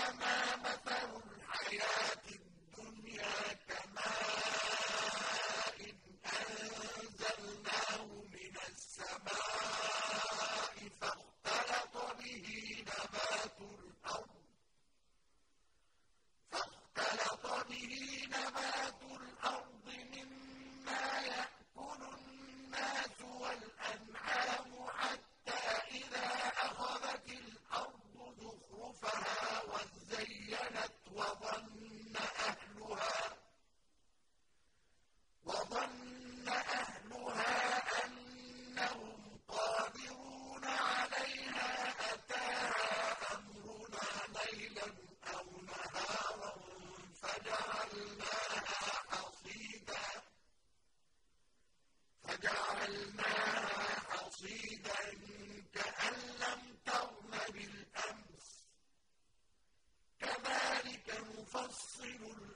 إِنَّمَا حَصِيدًا كَأَن لَّمْ تَغْنَ بِالْأَمْسِ ۚ. كَذَٰلِكَ نُفَصِّلُ